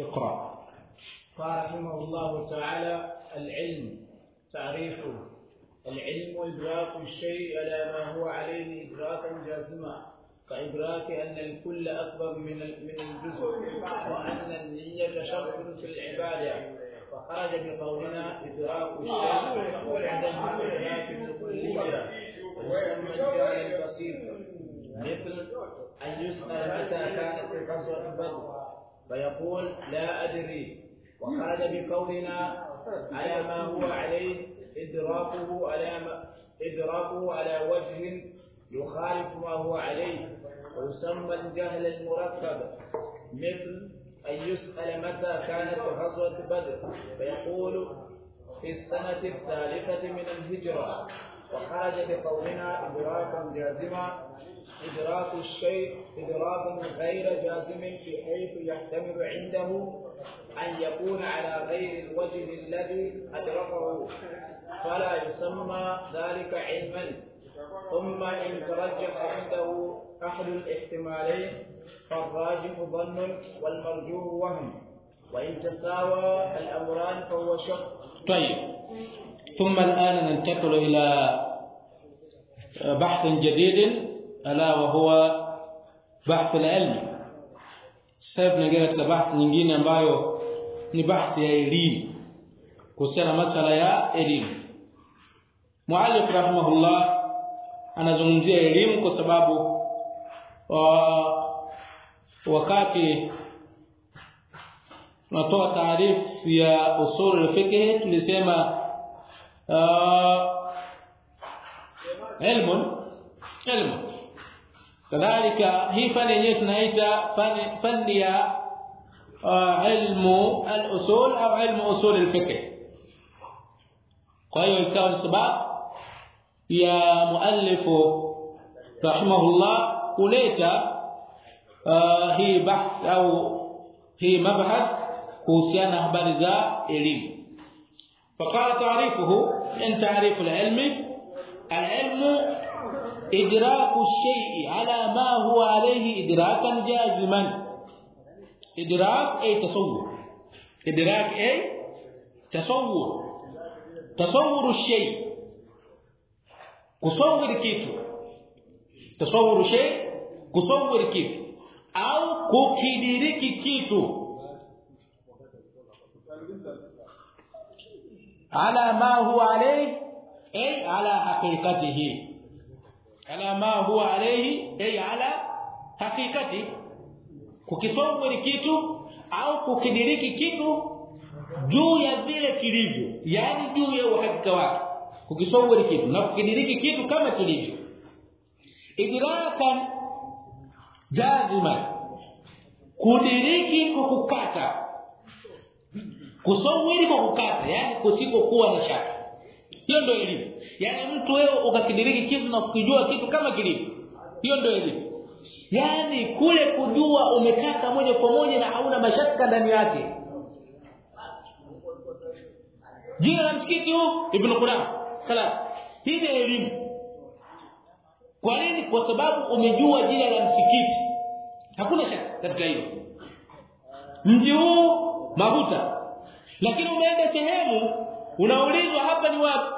اقرأ. قال رحمه الله تعالى العلم تعريفه. العلم إدراك الشيء على ما هو عليه إدراكا جازما كإدراك أن الكل أكبر من من الجزء وأن النية شرط في العبادة. فخرج بقولنا إدراك الشيء عدم إدراك الكلية. ويسمى الجهل البسيط مثل أن يسأل متى كانت غزوة بدر فيقول لا أدري. وخرج بقولنا على ما هو عليه إدراكه على إدراكه على وجه يخالف ما هو عليه. ويسمى الجهل المركب. مثل أن يسأل متى كانت غزوة بدر. فيقول في السنة الثالثة من الهجرة. وخرج بقولنا إدراكا جازما. إدراك الشيء إدراك غير جازم بحيث يحتمل عنده أن يكون على غير الوجه الذي أدركه فلا يسمى ذلك علما. ثم إن ترجح عنده أحد الاحتمالين فالراجح ظن والمرجوح وهم. وإن تساوى الأمران فهو شك طيب. ثم الآن ننتقل إلى بحث جديد ala wa huwa bahth al-ilm. Sasa tunaingia katika bahthi nyingine ambayo ni bahthi ya elimu kuhusiana masala ya elimu. Muallif rahimahullah anazungumzia elimu kwa sababu wakati tunatoa taarifu ya usul fiqh tulisema uh, ilmu kadhalika hii fani yenyewe tunaita fani fani ya ilmu al-usul au ilmu usul al-fiqh kwa hiyo ikawa ni sababu ya muallifu rahimahullah kuleta hii bahth au hii mabhath kuhusiana na habari za elimu فقال تعريفه من تعريف العلم العلم idraku shay'i ala ma huwa alayhi idrakan jaziman idrak ay tasawwur idrak ay tasawwur tasawwur shay kusawwir kitu tasawwur shay kusawwir kitu au kukidiriki kitu ala ma huwa alayhi ay ala haqiqatihi ala ma huwa alayhi ay ala haqiqati kukisawiri kitu au kukidiriki kitu juu ya vile kilivyo yani juu ya uhakika wake. Kukisawiri kitu na kukidiriki kitu kama kilivyo. Idrakan jazima kudiriki kwa kukata. Kusawiri kwa kukata yani kusikokuwa na shaka hiyo ndio elimu yaani mtu wewe ukakidiriki kitu na kukijua kitu kama kilivyo hiyo ndio elimu yaani kule kujua umekata moja kwa moja na hauna mashaka ndani yake jina la msikiti huu ibn Qudam Khalas. Hii ni elimu. Kwa nini? Kwa sababu umejua jina la msikiti. Hakuna shaka katika hilo. Mji huu Mabuta. Lakini umeenda sehemu unaulizwa hapa ni wapi?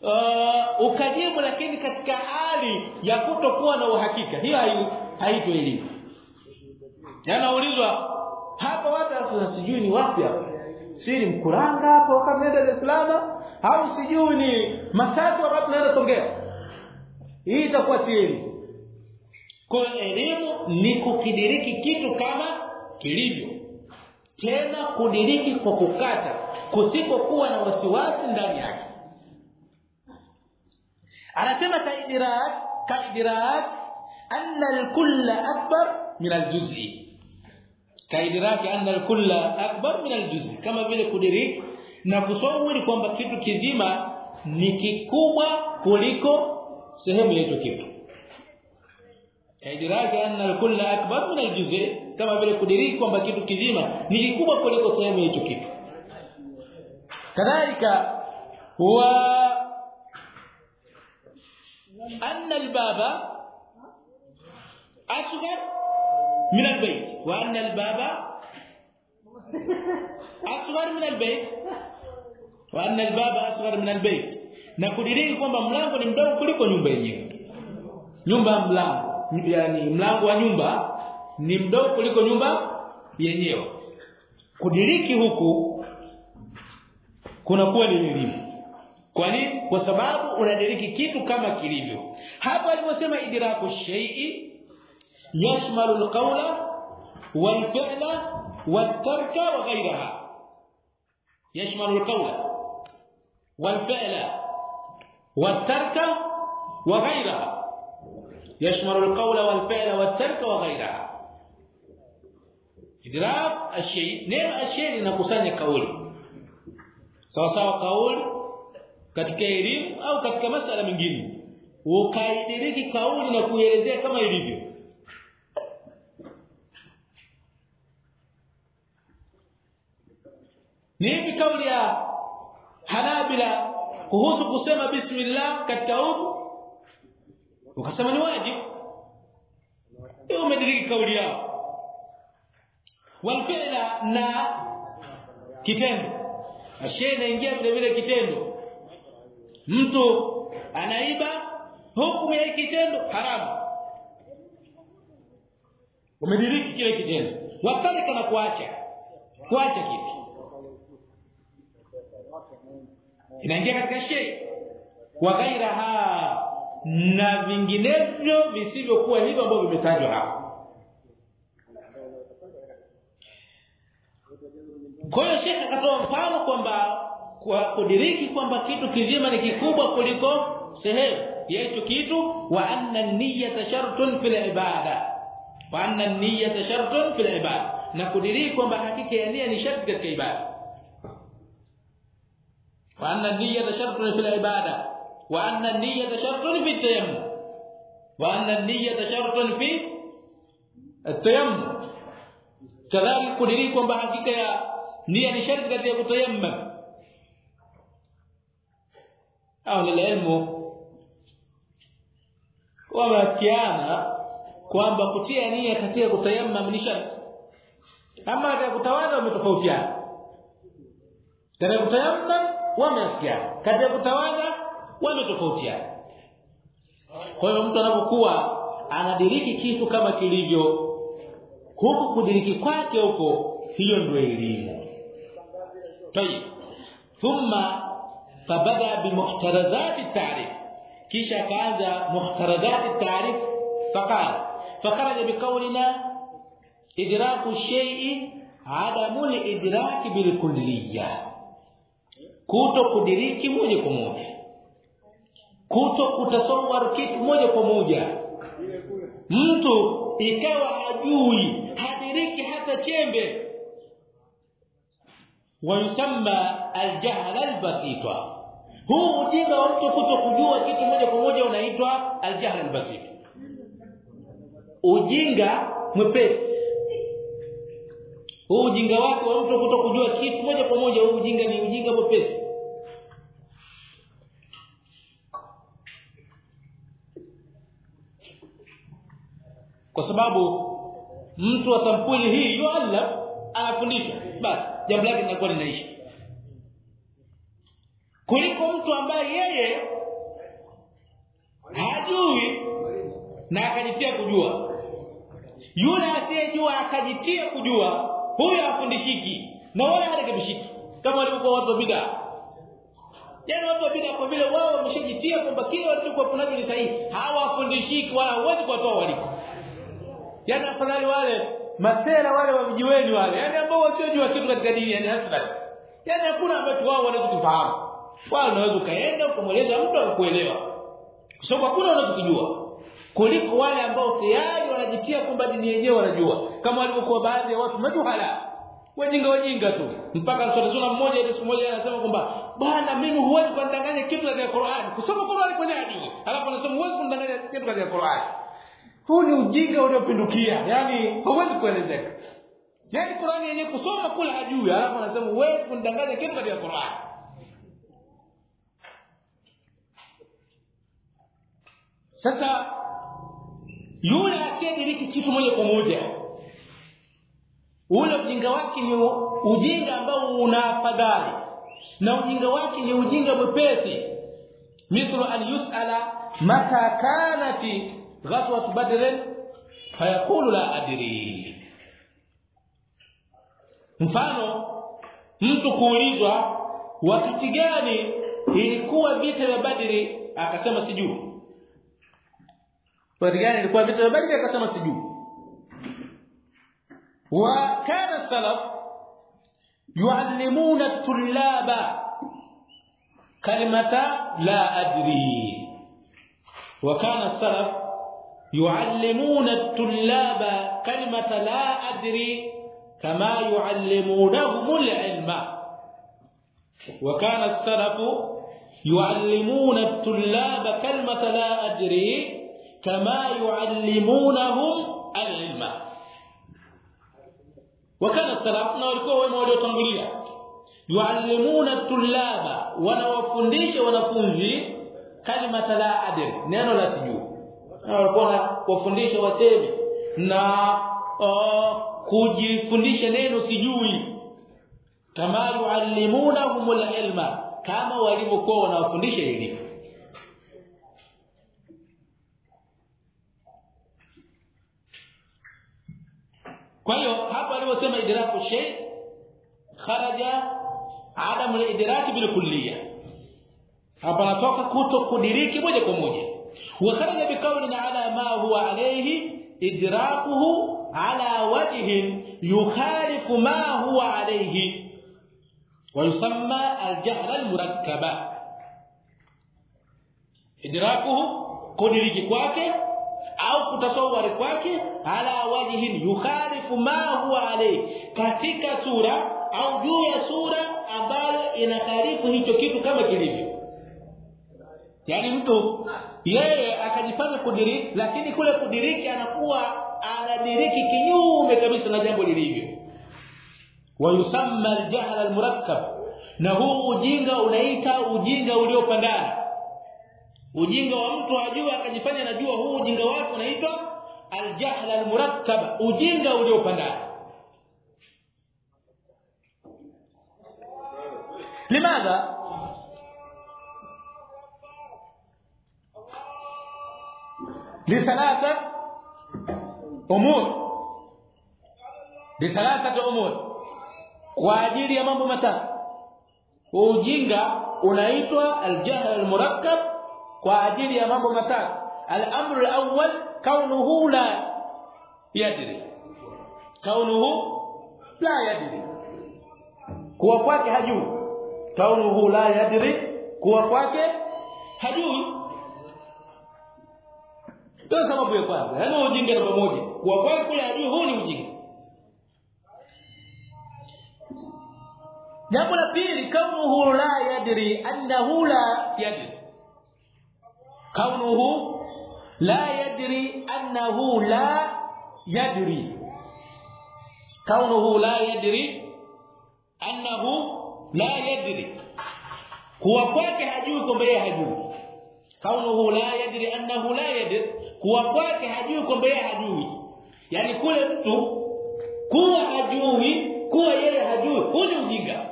Uh, ukajibu lakini katika hali ya kutokuwa na uhakika. Hiyo haitwi elimu. Yanaulizwa hapa wapi alafu sijui ni wapi hapa si ni mkuranga hapa wakamenda Dar au sijui ni Masasi wakati naenda Songea hii itakuwa si elimu kwa elimu ni kukidiriki kitu kama kilivyo tena kudiriki kwa kukata kusikokuwa na wasiwasi ndani yake. Anasema kaidirak kaidirak anna al-kull akbar min aljuz'i. Kaidirak anna al-kulla akbar min al-juz kama vile kudiriki na kusawiri kwamba kitu kizima ni kikubwa kuliko sehemu ya hicho kitu idraki anna al-kull akbar min al kama vile kudiriki kwamba kitu kizima ni kikubwa kuliko sehemu hicho kitu. Kadhalika wa anna al-baba asghar min al-bayt. Wa anna al-baba asghar min al-bayt. Wa anna al-baba asghar min al-bayt. Na kudiriki kwamba mlango ni mdogo kuliko nyumba yenyewe. Nyumba mlango yani mlango wa nyumba ni mdogo kuliko nyumba yenyewe. Kudiriki huku kunakuwa ni elimu. Kwa nini kwa sababu unadiriki kitu kama kilivyo. Hapa aliposema idraku shay'i yashmalu alqawla walfi'la watarka wa ghayraha. Yashmalu alqawla walfi'la watarka wa ghayraha. يشمل القول والفعل والترك وغيرها idrak الشيء neno الشيء linakusanya kauli sawa sawa kauli katika elimu au katika masala mengine ukaidiriki kauli na kuielezea kama ilivyo Nipi kauli ya Hanabila kuhusu kusema bismillah katika udhu? Ukasema ni wajibu. Hiyo umediriki kauli yao. Walfi'la na kitendo. Ashe inaingia vile vile kitendo. Mtu anaiba hukumu ya kitendo haramu. Umediriki kile kitendo. Wakalika na kuacha. Kuacha kitu. inaingia katika shei wa ghairaha na vinginevyo visivyokuwa hivyo ambavyo vimetajwa hapa kwa hiyo shekhe akatoa mfano kwamba kwa kudiriki kwamba kitu kizima ni kikubwa kuliko sehemu. Ya hicho kitu wa anna niyyata shartun fil ibada. Wa anna niyyata shartun fil ibada. Na kudiriki kwamba hakika ya nia ni sharti katika ibada. Wa anna niyyata shartun fil ibada wa anna an-niyyata shartun fi at-tayammum. Wa anna an-niyyata shartun fi at-tayammum. Kadhalika kudiri kwamba hakika ya kwamba kutia nia katika kutayammum ni sharti. Ama katika kutawadha wametofautiana. Katika kutayammum wameafikiana. Katika kutawadha wametofautiana kwa hiyo mtu anapokuwa anadiriki kitu kama kilivyo huku kudiriki kwake huko hiyo ndio elimu. Tayib thumma fabada bimuhtarazati taarif kisha kaanza muhtarazati taarif faqala. Fakaraja biqaulina idraku shay'i adamu lidraki bilkulliyah kuto kudiriki moja kwa moja kuto kutasawar kitu moja kwa moja. Mtu ikawa hajui hadiriki hata chembe. Wayusamma aljahl albasita. Huu ujinga wa mtu kuto kujua kitu moja kwa moja unaitwa aljahl albasit ujinga mwepesi. Huu ujinga wake wa mtu kuto kujua kitu moja kwa moja huu ujinga ni ujinga mwepesi kwa sababu mtu wa sampuli hii yu Allah anafundisha. Basi jambo lake linakuwa linaisha. Kuliko mtu ambaye yeye hajui na akajitia kujua. Yule asiyejua akajitia kujua huyo afundishiki na wala harekebishiki. Kama walivyokuwa watu wa bidaa yaani watu wa bidaa kwa vile wao wameshajitia kwamba kile walichokuwa funaji ni sahihi. Hawafundishiki wala hawezi kuwatoa waliko yaani afadhali wale masela wale wa mjiweni wale yani ambao wasiojua kitu katika dini yani hasa yani hakuna watu wao wanachokifahamu wao unaweza ukaenda ukamweleza mtu akakuelewa kwa sababu hakuna wanachokijua kuliko wale ambao tayari wanajitia kwamba dini yenyewe wanajua. Kama walivyokuwa baadhi ya watu majuhala wajinga wajinga tu. Mpaka sura mmoja ile siku moja anasema kwamba bwana mimi huwezi kunidanganya kitu katika Qur'an kusoma Qur'an kwenye hadithi alafu anasema huwezi kunidanganya kitu katika Qur'an huu ni ujinga uliopindukia yani huwezi kuelezeka. Yani Qur'ani yenyewe kusoma kula hajui alafu anasema huwezi kunidanganya kitu katika Qur'an sasa yule asiyediriki kitu moja kwa moja ule ujinga wake ni ujinga ambao una afadhali na ujinga wake ni ujinga mwepesi. Mithlu an yusala mata kanat ghazwat badr fayaqulu la adri mfano mtu kuulizwa wakati gani ilikuwa vita vya badri akasema sijui wakati gani ilikuwa vita vya badri akasema sijui وكان السلف يعلمون الطلاب كلمة لا أدري وكان السلف يعلمون الطلاب كلمة لا أدري كما يعلمونهم العلم. وكان السلف يعلمون الطلاب كلمة لا أدري كما يعلمونهم العلم. وكان السلف نوركو ومولى تانغوليا يعلمون الطلاب ونوفنديش ونفنزي كلمة لا أدري. نينو لا سجوه na walikuwa kuwafundisha waseme na uh, kujifundisha neno sijui. Kama yuallimunahumul ilma kama walivyokuwa wanawafundisha elimu. Kwa hiyo hapa aliposema idraku shay kharaja adam al-idrak bil kulliya. Hapa natoka kuto kudiriki moja kwa moja wa kharaja biqawlina ala ma huwa alayhi idrakuhu ala wajhin yukhalifu ma huwa alayhi ويسمى الجهل المركب idrakuhu kudiriki kwake au kutasawari kwake ala wajhin yukhalifu ma huwa alayhi katika sura au juu ya sura ambayo inakhalifu hicho kitu kama kilivyo yani mtu yeye akajifanya kudiriki lakini kule kudiriki anakuwa anadiriki kinyume kabisa na jambo lilivyo. Wayusamma aljahl almurakkab. Na huu ujinga unaita ujinga uliopandana. Ujinga wa mtu ajua akajifanya najua huu ujinga wake unaitwa aljahl almurakkab. Ujinga uliopandana. Limadha لثلاثه امور لثلاثه امور kwa ajili ya mambo matatu ujinga unaitwa aljahl almurakkab kwa ajili ya mambo matatu al-amru al-awwal kaunuhu la yadri kaunuhu la yadri kuwa kwake hajui kaunuhu la yadri kuwa kwake hajui ndio sababu ya kwanza. Yaani ujinga namba moja. Kwa kwako kule hajui huu ni ujinga jambo la pili kaunuhu la yadri annahu la yadri. Kaunuhu la yadri annahu la yadri. Kaunuhu la yadri annahu la yadri. Kuwa kwake hajui kwamba yeye hajui. Kaunuhu la yadri annahu la yadri kuwa kwake hajui kwamba yeye hajui. Yani kule mtu kuwa hajui kuwa yeye hajui huu ni ujinga.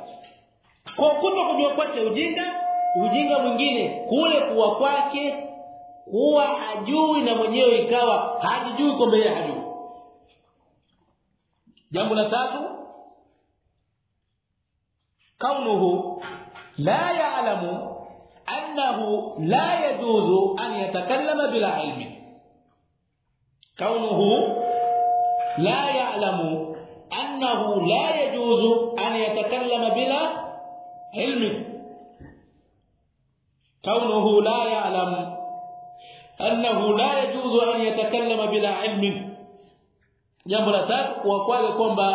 Kwa kuto kujua kwake ujinga ujinga mwingine kule kuwa kwake kuwa hajui na mwenyewe ikawa hajijui kwamba yeye hajui. Jambo la tatu kaunuhu la ya'lamu annahu la yajuzu an yatakallama bila ilmi kaunuhu la ya'lamu annahu la yajuzu an yatakallama bila ilmi. Kaunuhu la ya'lamu annahu la yajuzu an yatakallama bila ilmi. Jambo la tatu kuwa kwake kwamba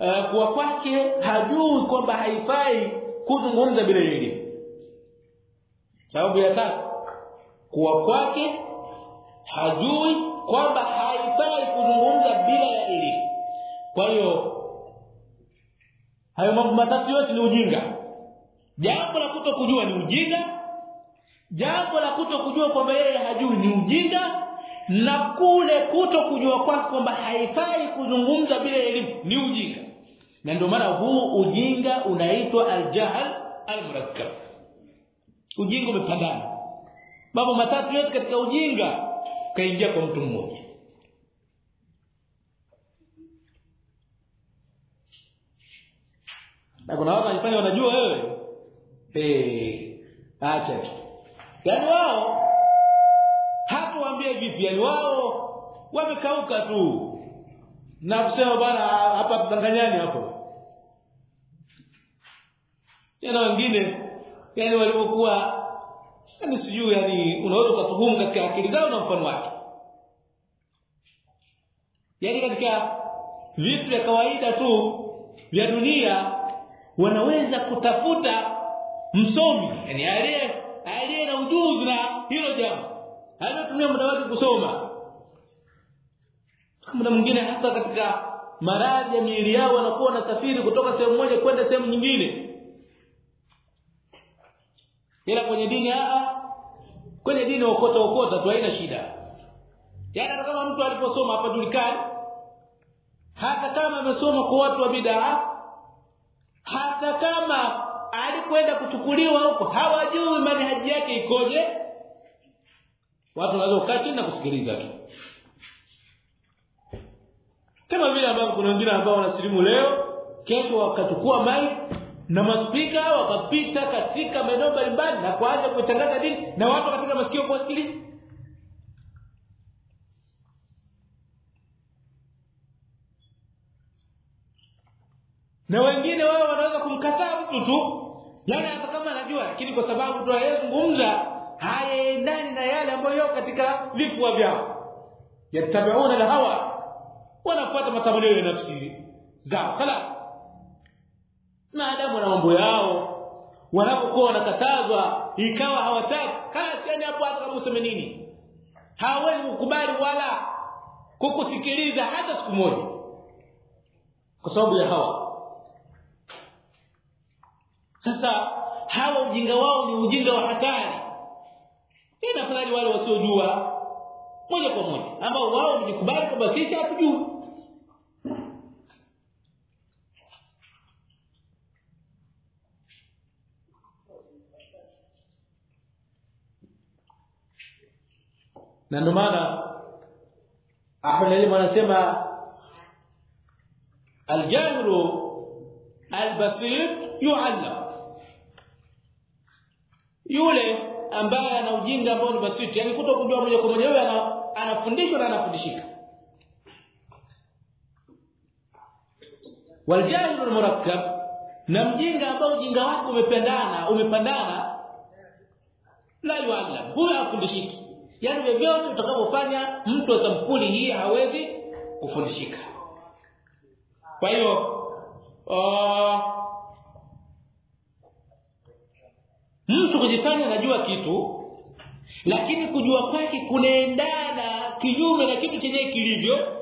uh, kuwa kwake hajui kwamba haifai kuzungumza bila elimu sababu ya tatu kuwa kwake hajui kwamba haifai kuzungumza bila ya elimu. Kwa hiyo hayo mambo matatu yote ni ujinga. Jambo la kutokujua ni ujinga. Jambo la kutokujua kwamba yeye hajui ni ujinga. Na kule kutokujua kwake kwamba haifai kuzungumza bila elimu ni ujinga. Na ndio maana huu ujinga unaitwa aljahl almurakkab. Ujinga umepandana mambo matatu yote katika ujinga kaingia kwa mtu mmoja. Na kuna watu wanafanya wanajua wewe. Eh acha tu. Yani wao hatuambie vipi yani wao wamekauka tu. Na kusema bwana hapa tudanganyani hapo. Tena wengine yani walipokuwa yani sijui yani unaweza ukatuhumu katika akili zao na mfano wake. Yani katika vitu vya kawaida tu vya dunia wanaweza kutafuta msomi. Yani aliye aliye na ujuzi na hilo jambo. Anatumia muda wake kusoma. Muda mwingine hata katika maradhi ya miili yao wanakuwa wanasafiri kutoka sehemu moja kwenda sehemu nyingine ila kwenye dini a kwenye dini okota okota tu haina shida. Yaani hata kama mtu aliposoma hapa julikani hata kama amesoma kwa watu wa bid'a hata kama alikwenda kuchukuliwa huko hawajui manhaji yake ikoje. Watu wanaweza kukaa na kusikiliza tu. Kama vile ambao kuna wengine ambao wanasilimu leo kesho wakachukua mic na maspika wakapita katika maeneo mbalimbali na kuanza kutangaza dini. Na watu katika masikio kuwasikiliza. Na wengine wao wanaweza kumkataa mtu tu. Yani hata kama anajua lakini kwa sababu tu ayezungumza hayaendani na yale ambayo yao katika vifua vyao. Yatabiuna la hawa wanafuata matamanio ya nafsi zao kala maadamu na mambo yao. Wanapokuwa wanakatazwa ikawa hawataki. Kala siani hapo hata kama nini. Hawezi kukubali wala kukusikiliza hata siku moja. Kwa sababu ya hawa. Sasa hawa ujinga wao ni ujinga wa hatari. Ina afadhali wale wasiojua moja kwa moja. Ambao wao wamejikubali kwamba sisi hatujui na ndio maana Ahmad anasema aljahilu albasit yuallam. Yule ambaye ana ujinga ambao ni basiti yani kutokujua moja kwa moja wewe anafundishwa na anafundishika. Waljahilu almurakkab na mjinga ambao ujinga wake umependana umepandana la yuallam. Huyo afundishiki yani vyovyote utakavyofanya mtu wa sampuli hii hawezi kufundishika. Kwa hiyo uh, mtu kujifanya anajua kitu lakini kujua kwake kunaendana kinyume na kitu chenye kilivyo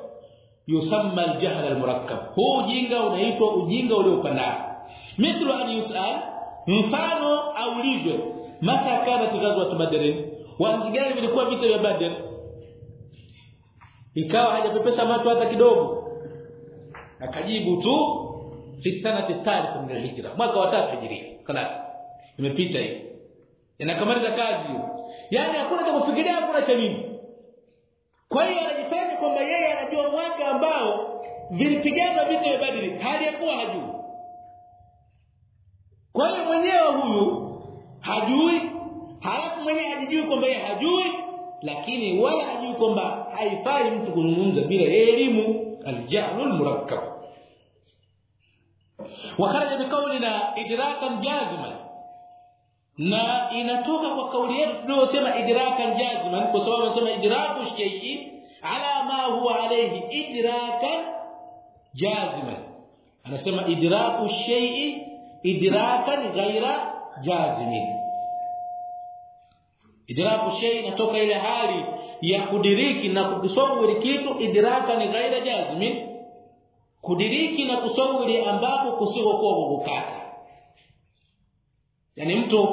yusamma aljahl almurakkab. Huu ujinga unaitwa ujinga uliopandana mithlu an yusal mfano aulizwe mata kanat ghazwat badr wazi gani vilikuwa vita vya badr ikawa hajapepesa macho hata kidogo akajibu tu fi sanati thalith min alhijra mwaka wa 3 hijria خلاص imepita hiyo inakamaliza kazi hiyo yani hakuna cha kufikiria hakuna cha nini kwa hiyo anajifanya kwamba yeye anajua mwaka ambao vilipigana vita vya Badri hali ya kuwa hajui kwa hiyo mwenyewe huyu hajui halafu mwenyewe hajijui kwamba yeye hajui lakini wala hajui kwamba haifai mtu kuzungumza bila elimu aljahlul murakkab وخرج بقولنا ادراكا جازما na inatoka kwa kauli yetu tunayosema idrakan jaziman kwa sababu tunasema idraku shay'i ala ma huwa alayhi idrakan jaziman anasema idraku shay'i idrakan ghaira jazimin idraku shay inatoka ile hali ya kudiriki na kusawiri kitu idraka ni ghaira jazmi kudiriki na kusawiri ambapo kusikokuwa kukata yani mtu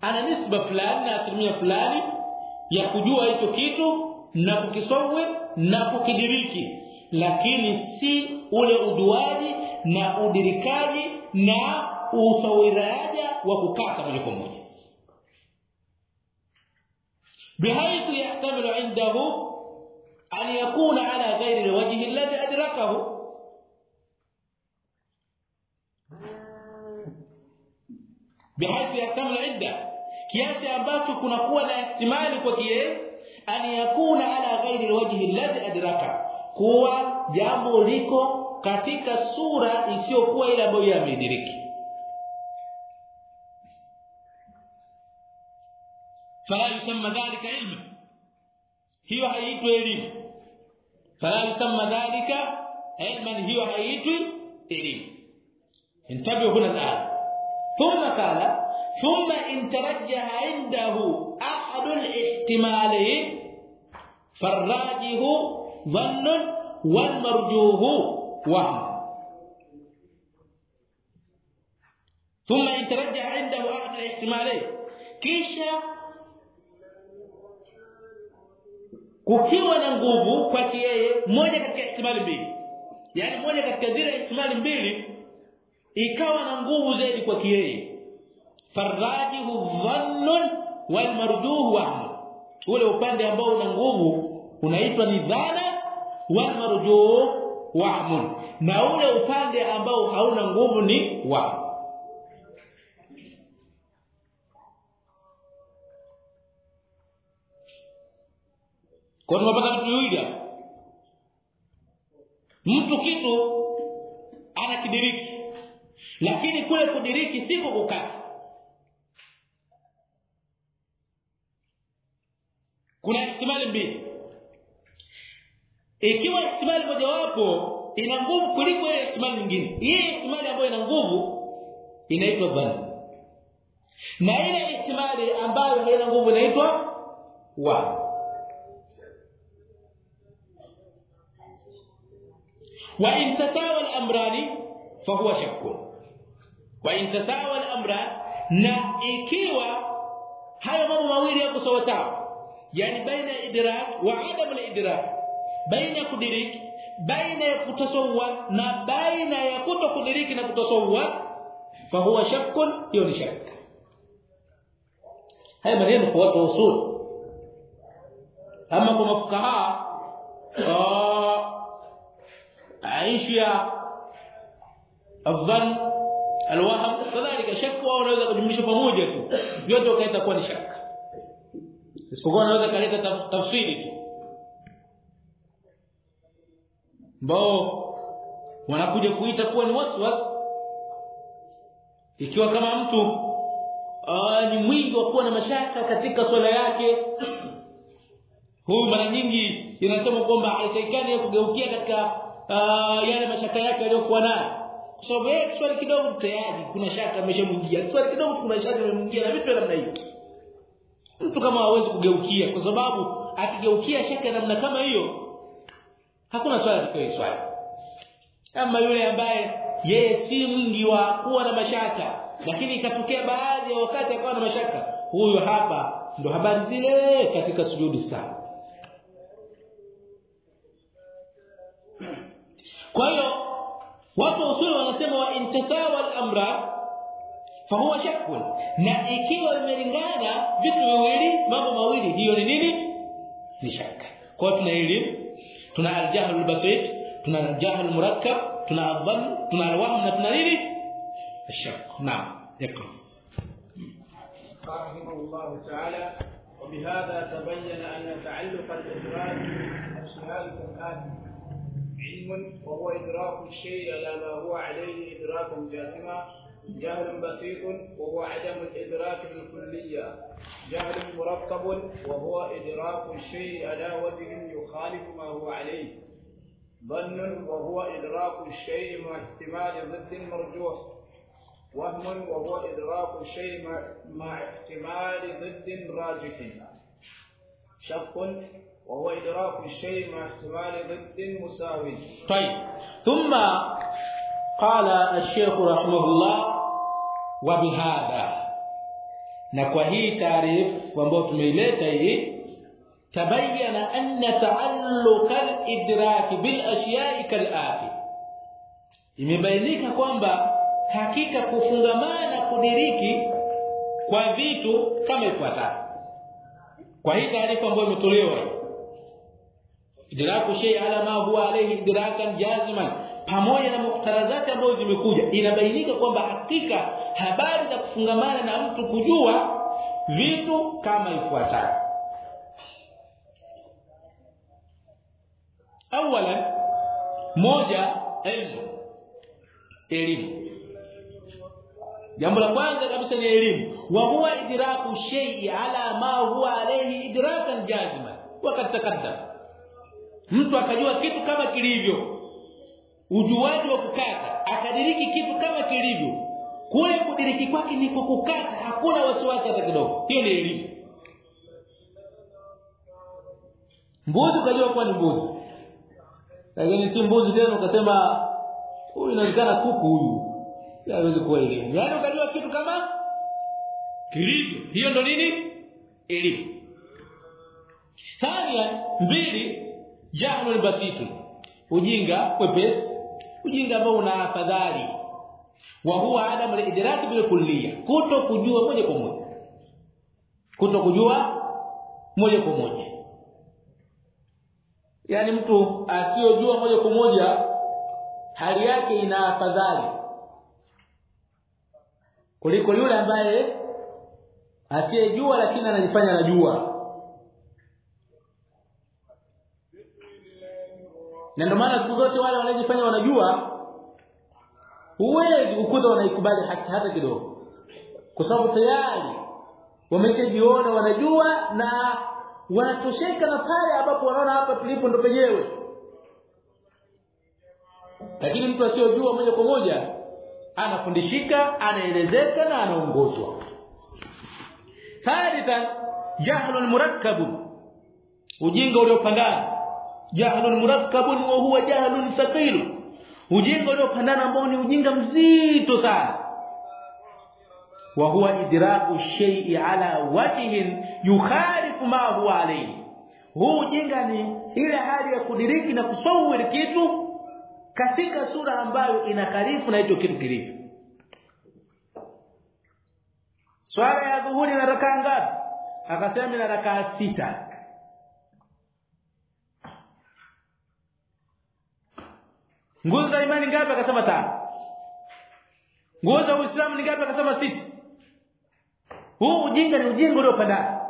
ana nisba fulani na asilimia fulani ya kujua hicho kitu na kukisawir na kukidiriki lakini si ule uduaji na udirikaji na usawiraja wa kukata moja kwa moja بحيث يحتمل عنده أن يكون على غير الوجه الذي أدركه بحيث يحتمل عنده kiasi ambacho kunakuwa na ihtimali kwa kile an yakuna ala ghairi alwajhi alladhi adraka kuwa jambo liko katika sura isiyokuwa ile ambayo yamediriki فلا يسمى ذلك علما. هي هيتو علم فلا يسمى ذلك علما هي هيتو علم انتبهوا هنا الآن. ثم قال ثم إن ترجح عنده أحد الاحتمالين فالراجح ظن والمرجوه وهم. ثم إن ترجح عنده أحد الاحتمالين. كيشا kukiwa na nguvu kwake yeye moja katika ihtimali mbili. Yani moja katika zile ihtimali mbili ikawa na nguvu zaidi kwake yeye. Farajihu dhannun wal marjuhu wahmu ule upande ambao una nguvu unaitwa ni dhana wal marjuhu wahmu na ule upande ambao hauna nguvu ni wahm Kwa tunapata vitu viwili Mtu kitu ana kidiriki Lakini kule kudiriki siko kukata. Kuna ihtimali mbili. Ikiwa ihtimali mojawapo ina nguvu kuliko ile ihtimali nyingine. Ile ihtimali ambayo ina nguvu inaitwa dhani Na ile ihtimali ambayo haina nguvu inaitwa wa wa in tatawa al-amrani fa shakkun. Wa in tatawa al-amra na ikiwa haya mambo mawili yako sawa sawa yani baina idrak wa adam al-idrak baina kudiriki baina ya kutasawwa na baina ya kutokudiriki na kutasawwa fa shakkun hiyo ni shakka. Haya maneno kwa watu usuli ama kwa mafukaha ah, aisha adhan alwaham kadhalika. Shakku au unaweza kujumlisha pamoja tu. Yote ukaita kuwa ni shaka isipokuwa unaweza kaleta tafsiri tu. Ambao wanakuja kuita kuwa ni waswas. Ikiwa kama mtu aa, ni mwingi wa kuwa na mashaka katika swala yake huyu mara nyingi inasema kwamba haitakikani kugeukia katika uh, yale mashaka yake aliyokuwa nayo. Kwa sababu yeye swali kidogo tayari kuna shaka ameshamjia swali kidogo kuna shaka imemwingia na vitu namna hiyo. Mtu kama hawezi kugeukia kwa sababu akigeukia shaka namna kama hiyo hakuna swali atakayo swali. Kama yule ambaye yeye si mwingi wa kuwa na mashaka lakini ikatokea baadhi ya wakati akawa na mashaka huyo hapa ndo habari zile katika sujudi sana kwa hiyo watu wa usuli wanasema wa intasawa al-amra fahuwa shakkun na ikiwa imelingana vitu viwili mambo mawili hiyo ni nini ni shaka kwa tuna elimu tuna al-jahl al-basit tuna al-jahl al-murakkab tuna adhan tuna al-wahm na tuna nini الشك نعم اقرا رحمه الله تعالى وبهذا تبين أن تعلق الإدراك بهذا الآتي علم وهو إدراك الشيء على ما هو عليه إدراكا جازما جهل بسيط وهو عدم الإدراك بالكلية جهل مركب وهو إدراك الشيء على وجه يخالف ما هو عليه ظن وهو إدراك الشيء مع احتمال ضد مرجوح وهم وهو إدراك الشيء مع احتمال ضد راجح. شك وهو إدراك الشيء مع احتمال ضد مساو طيب ثم قال الشيخ رحمه الله وبهذا na kwa hii taarifu ambayo tumeileta hii تبين أن تعلق الإدراك بالأشياء كالآتي imebainika kwamba hakika kufungamana kudiriki kwa vitu kama ifuatavyo kwa hii taarifa ambayo imetolewa idraku shay ala ma huwa alayhi idrakan jaziman. Pamoja na muhtarazati ambazo zimekuja inabainika kwamba hakika habari za kufungamana na mtu kujua vitu kama ifuatavyo. Awala moja elimu. Elimu. Jambo la kwanza kabisa ni elimu. Wa huwa idraku shay'i ala ma huwa alayhi idrakan jaziman. Wakati takaddam mtu akajua kitu kama kilivyo. Ujuaji wa kukata. Akadiriki kitu kama kilivyo. Kule kudiriki kwake ni kwa kukata. Hakuna wasiwasi hata kidogo. Hiyo ni elimu. Mbuzi ukajua kuwa ni mbuzi. Lakini si mbuzi tena ukasema huyu inawezekana kuku huyu. Haiwezi kuwa elimu. Yaani ukajua kitu kama kilivyo. Hiyo ndo nini? Elimu. Thania mbili jahlul basitu. Ujinga wepesi. Ujinga ambao una afadhali. Wa huwa adam al-idrak bil kulliya. Kuto kujua moja kwa moja. Kuto kujua moja kwa moja. Yani mtu asiyojua moja kwa moja hali yake ina afadhali. Kuliko yule ambaye asiyejua lakini anajifanya anajua na ndio maana siku zote wale wanajifanya wanajua huwezi ukuta wanaikubali haki hata kidogo. Kwa sababu tayari wameshajiona wanajua na wanatosheka na pale ambapo wanaona hapa tulipo ndo penyewe. Lakini mtu asiyojua moja kwa moja anafundishika anaelezeka na anaongozwa. Thalitha jahlun murakkabu ujinga uliopandana jahlun murakkabun wa huwa jahlun thaqil. Ujinga uliopandana ambao ni ujinga mzito sana. Wa huwa idraku shay'i ala wajhin yukhalifu ma huwa alayhi. Huu ujinga ni ile hali ya kudiriki na kusawiri kitu katika sura ambayo inakarifu na hicho kitu kilivyo swala ya dhuhuri na rakaa ngapi? Akasema na rakaa sita nguzo za imani ngapi akasema tano? Nguzo za uislamu ni ngapi akasema sita? Huu ujinga ni ujinga uliopandana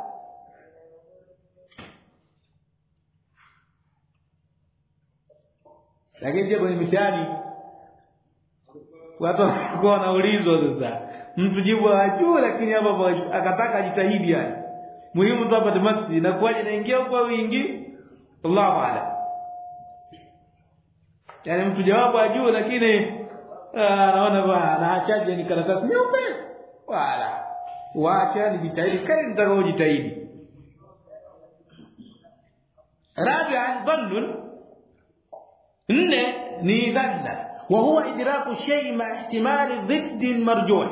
lakini je kwenye mitihani watu wako wanaulizwa sasa. Mtu jibu hajui lakini hapo akataka ajitahidi yani. Muhimu tu apate maksi inakuwaje? Naingia huko au ingi? Allahu a'lam yani mtu jawabu ajue lakini anaona bwana anaachaje ni karatasi nyeupe? Wala. Waacha nijitahidi. Kali nitakao jitahidi rabi'an dhannun. Nne ni dhanna. Wa huwa idraku shay ma ihtimali dhidd marjuh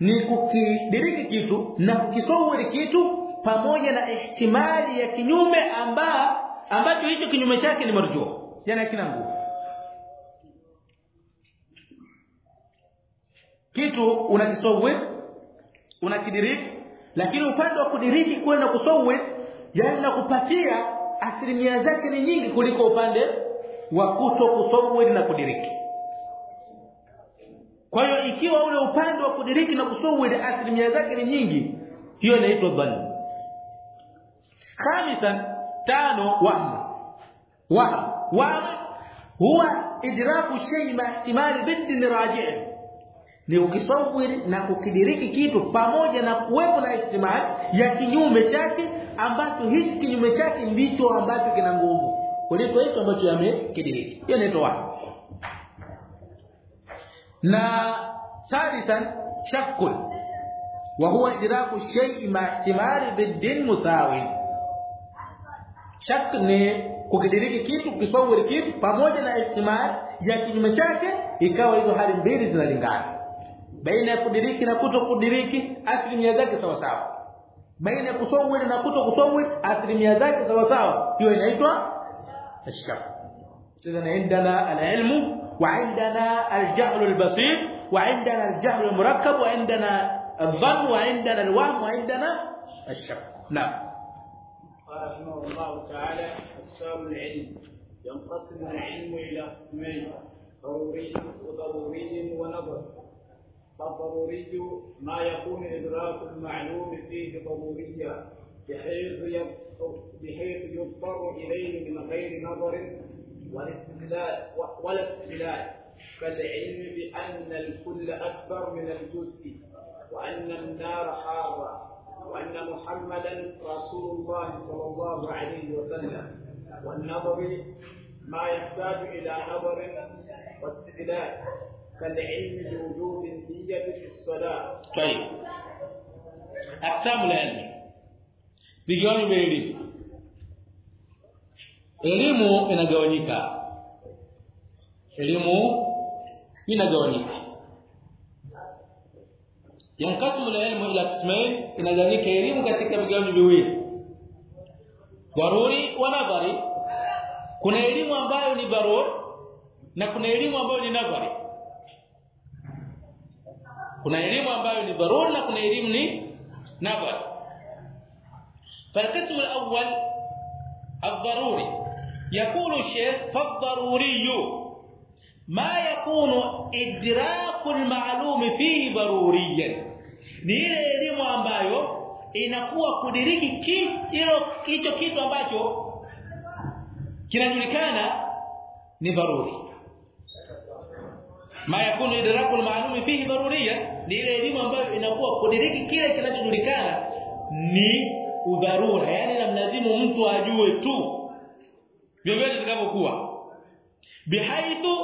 ni kukidiriki kitu na kukisawiri kitu pamoja na ihtimali ya kinyume amba ambacho hicho kinyume chake ni marjuh yana kina nguvu kitu unakisowe unakidiriki. Lakini upande wa kudiriki kwenda kusowe yani na kupatia asilimia zake ni nyingi kuliko upande wa kuto kusowe na kudiriki. Kwa hiyo ikiwa ule upande wa kudiriki na kusawir asilimia zake ni nyingi hiyo inaitwa dhanni khamisan tano wahma wahma wahm huwa idraku shay ma ihtimali bidin raji' ni ukisawiri na kukidiriki kitu pamoja na kuwepo na ihtimali ya kinyume chake ambacho hichi kinyume chake ndicho ambacho kina nguvu. Kuliko hicho ambacho yamekidiriki. Hiyo inaitwa wapi na sadisan shakkun. Wa huwa idraku shay'i ma ihtimali biddin musawi shak ni kukidiriki kitu kukisawiri kitu pamoja na ihtimali ya kinyume chake ikawa hizo hali mbili zinalingana baina ya kudiriki na kuto kudiriki asilimia zake sawa sawa. Baina ya kusomwa na kuto kusomwa asilimia zake sawa اذا عندنا العلم وعندنا الجهل البسيط وعندنا الجهل المركب وعندنا الظن وعندنا الوهم وعندنا الشك نعم قال رحمه الله تعالى أقسام العلم. ينقسم العلم إلى قسمين ضروري وضروري ونظر. فالضروري ما يكون إدراك المعلوم فيه ضروريا بحيث بحيث يضطر إليه من غير نظر والاستدلال ولا استدلال كالعلم بأن الكل أكبر من الجزء وأن النار حارة وأن محمدا رسول الله صلى الله عليه وسلم. والنظر ما يحتاج إلى نظر واستدلال. كالعلم بوجوب النية في الصلاة طيب أقسام العلم vigawanyo vya elimu elimu inagawanyika elimu inagawanyika yankasimu ilmu ila qismain inagawanyika elimu katika vigawanyo viwili dharuri wa nadhari kuna elimu ambayo ni dharur na kuna elimu ambayo ni nadhari kuna elimu ambayo ni dharur na kuna elimu ni nadhari فالقسم الأول الضروري يقول الشيخ فالضروري ما يكون إدراك المعلوم فيه ضروريا ni ile elimu ambayo inakuwa kudiriki hilo hicho kitu ambacho kinajulikana ni dharuri ma yakunu idraku almalumi fihi daruriyan ni ile elimu ambayo inakuwa kudiriki kile kinachojulikana ni udharura. Yani namlazimu mtu ajue tu vyovyote vitakavyokuwa. Bihaithu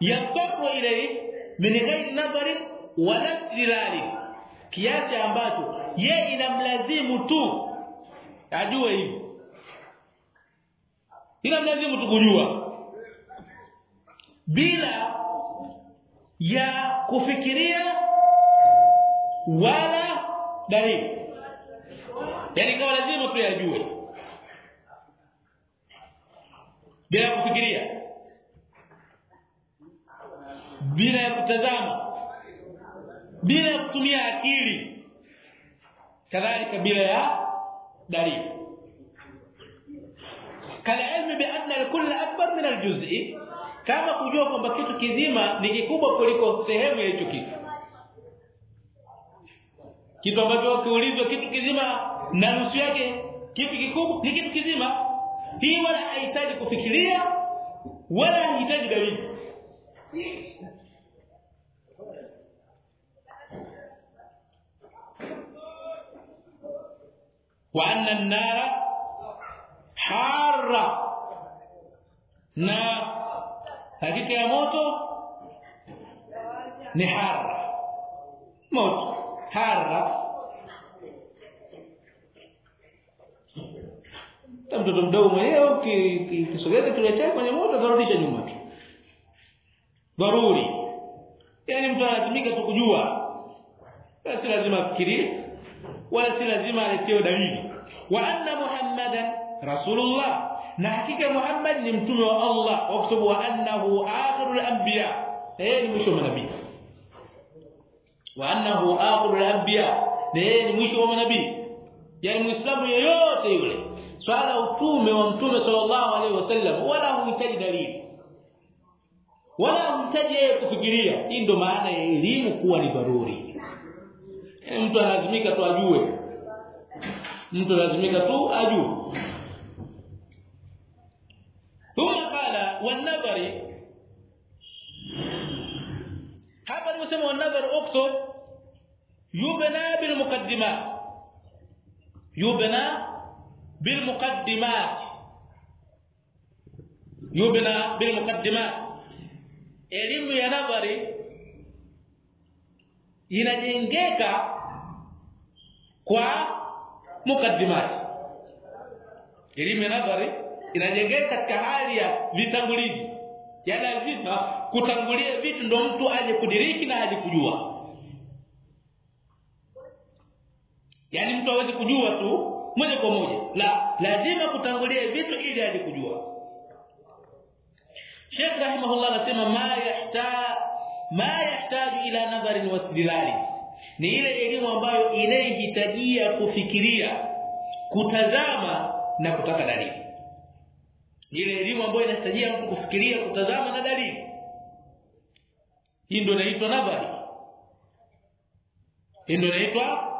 yataru ilayhi min ghairi nadari wala istilali kiasi ambacho ye inamlazimu tu ajue hivi inamlazimu lazima tukujua. Bila ya kufikiria wala dalili. Yani kwa lazima tuyajue. Bila kufikiria. Bila ya kutazama. Bila ya kutumia akili. Kadhalika bila ya dalili kala ilmi bi anna al-kull akbar min al-juz'i. Kama kujua kwamba kitu kizima ni kikubwa kuliko sehemu ya hicho kitu. Kitu ambacho kiulizwa kitu kizima na nusu yake kipi kikubwa ni kitu kizima. Hii wala haihitaji kufikiria wala haihitaji dalili. Wa anna an-nara hara na hakika ya moto ni hara. Moto. Hara. Mtoto mdogo mwenyewe kisogeza kidole chake kwenye moto atarudisha nyuma tu. Dharuri. Yani mtu anatimika tu kujua. Basi lazima afikirie. Wala si lazima aletewe dalili. Wa anna muhammadan rasulullah na hakika Muhammad ni mtume wa Allah kwa sababu annahu akhirul anbiya yeye ni mwisho wa manabii wa annahu akhirul anbiya yeye ni mwisho wa manabii yani muislamu yeyote yule swala utume wa mtume sallallahu alaihi wasallam wala huhitaji dalili wala huhitaji kufikiria hii ndo maana ya elimu kuwa ni dharuri yani mtu analazimika tu ajue mtu analazimika tu ajue ثم قال والنظر هذا المسمى النظر اكتب يبنى بالمقدمات. يبنى بالمقدمات. يبنى بالمقدمات. علم النظر ينجئك مقدمات علم النظر inajengeka katika hali ya vitangulizi. Ya lazima kutangulia vitu ndo mtu aje kudiriki na aje kujua. Yani mtu hawezi kujua tu moja kwa moja. La lazima kutangulia vitu ili aje kujua. Sheikh rahimahullah anasema ma yahta ma yahtaju ila nadharin wasdilali ni ile elimu ambayo inahitajia kufikiria kutazama na kutaka dalili ile elimu ambayo inahitajia mtu kufikiria kutazama na dalili. Hii ndio inaitwa nadhari. Hii ndio inaitwa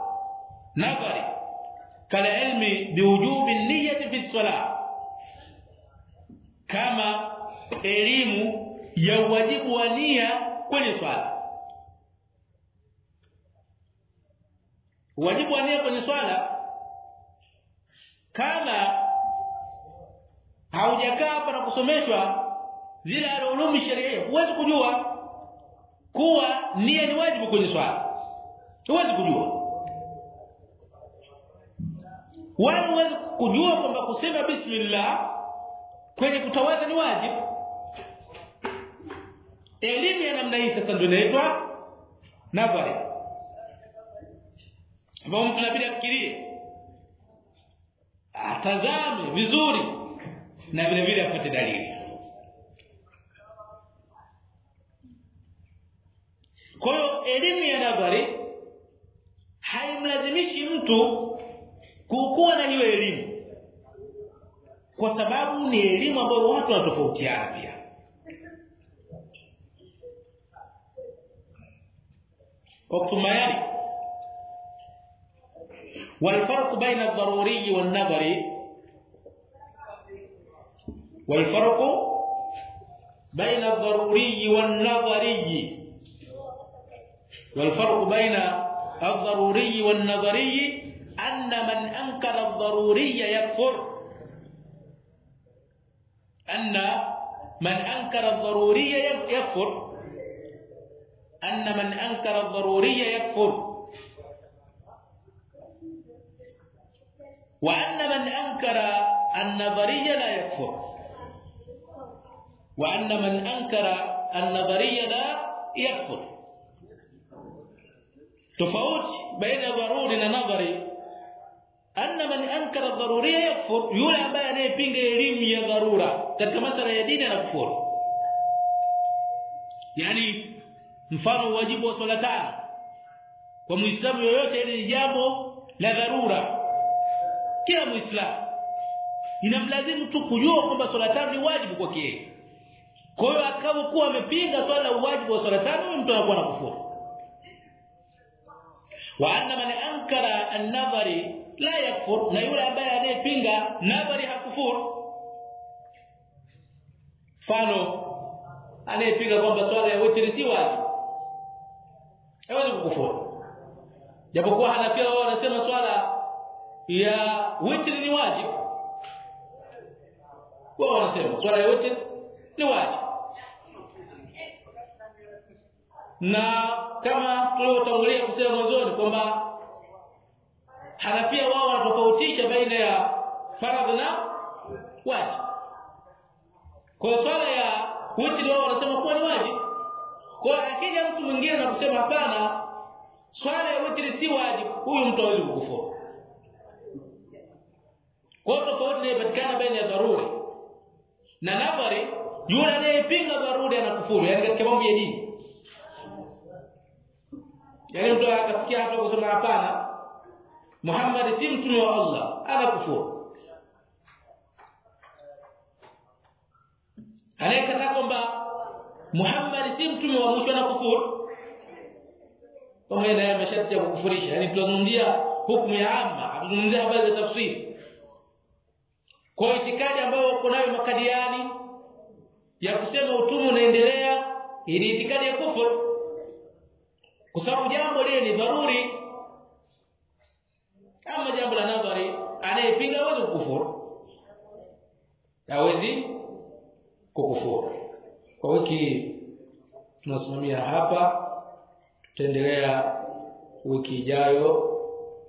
nadhari. Kala ilmi biwujubi niyyati fi salah kama elimu ya wajibu wa nia kwenye swala. Wajibu wa nia kwenye swala kama haujakaa hapa na kusomeshwa zile ulumi sharia huwezi kujua kuwa nia ni wajibu kwenye swala. Huwezi kujua. Wala huwezi kujua kwamba kusema bismillah kwenye kutawadha ni wajibu. Elimu ya namna hii sasa ndio inaitwa nadhari. Ambao mtu inabidi afikirie. Atazame vizuri na vile vile apate dalili kwa hiyo elimu ya nadhari haimlazimishi mtu kukuwa na hiyo elimu kwa sababu ni elimu ambayo watu wanatofautiana pia waktumayani والفرق بين الضروري والنظري والفرق بين الضروري والنظري. والفرق بين الضروري والنظري أن من أنكر الضروري يكفر. أن من أنكر الضروري يكفر. أن من أنكر الضروري يكفر. وأن من أنكر النظرية لا يكفر. وأن من أنكر النظرية ده يكفر. تفاوت بين ضروري ونظري أن من أنكر الضرورية يكفر. يولا بقى أنا يبينج العلم يا ضرورة. كما مثلا الدين أنا كفر يعني مثال واجب الصلاه كمسلم yoyote ile jambo la dharura kila muislamu inamlazimu tu kujua kwamba لواجب tano kwa hiyo atakapokuwa amepinga swala la wajibu wa swala tano mtu anakuwa anakufuru wa anna man ankara an-nadhari la yakfur na yule ambaye anayepinga nadhari hakufuru. Mfano anayepinga kwamba swala ya witri si wajibu. Hawezi kukufuru. Japokuwa hanafia wao wanasema swala ya witri ni wajibu. Wao wanasema swala ya witri ni wajibu na kama tulivyotangulia kusema mwanzoni kwamba Hanafia wao wanatofautisha baina ya faradhi na wajibu. Kwa swala ya witri wao wanasema kuwa ni wajibu. Kwa akija mtu mwingine na kusema hapana swala ya witri si wajibu huyu mtu hawezi kukufuru kwa tofauti inayopatikana baina ya dharuri na nadhari yule anayepinga dharuri anakufuru yani katika mambo ya dini yani mtu akafikia hapo kusema hapana Muhammad si mtume wa Allah ana anakufuru anayekataa kwamba Muhammad si mtume wa mwisho anakufuru kama na masharti ya kukufurisha. Yani tunazungumzia hukumu ya amma tunazungumzia habari za tafsiri. Kwa itikadi ambayo wako nayo makadiani ya kusema utume unaendelea hii itikadi ya kufuru kwa sababu jambo lile ni dharuri. Kama jambo la nadhari anayepinga hawezi kukufuru. Hawezi kukufuru. Kwa wiki tunasimamia hapa tutaendelea wiki ijayo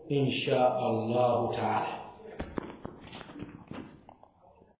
insha allahu taala